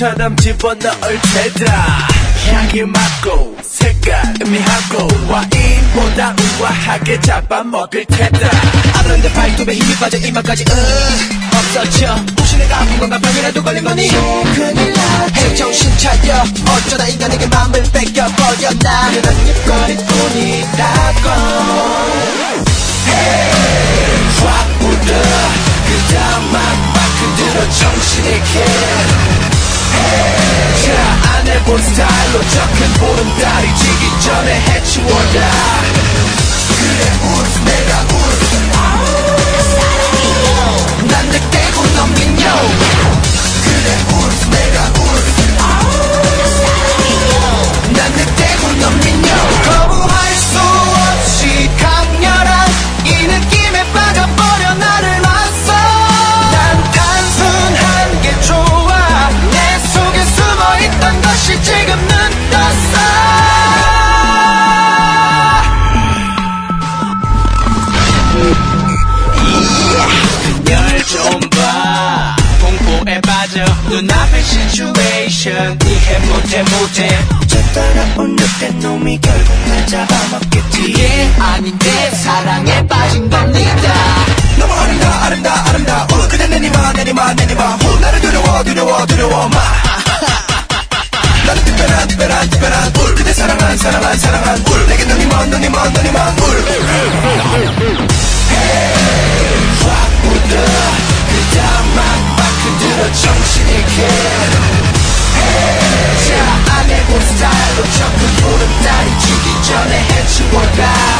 꿀처럼 집어넣을 테다. 향기 맡고 색깔 의미하고 와인보다 우아하게 잡아먹을 테다. 아무런데 발톱에 힘이 빠져 이마까지 으 없어져. 혹시 내가 아픈 건가? 병이라도 걸린 거니? 큰일 나지 정신 차려. 어쩌다 인간에게 마음을 뺏겨버렸나? 그런 입거리뿐이라 스타일로 적은 보름달이 지기 전에 해치워라 빠져 눈앞의 시츄에이션 이해 못해 못해. 따라온 늑대 놈이 결국 날 잡아먹겠지. 이게 아닌데 사랑에 빠진 겁니다. 너무 아름다 아름다 아름다워 그대 내니마 내니마 내니마. 후 나를 두려워 두려워 두려워 마. 나는 특별한 특별한 특별한 울. 그대 사랑한 사랑한 사랑한 울. 내게 눈이 먼 눈이 먼 눈이 먼 안에 본 스타일로 적은 보름달이 지기 전에 해치워가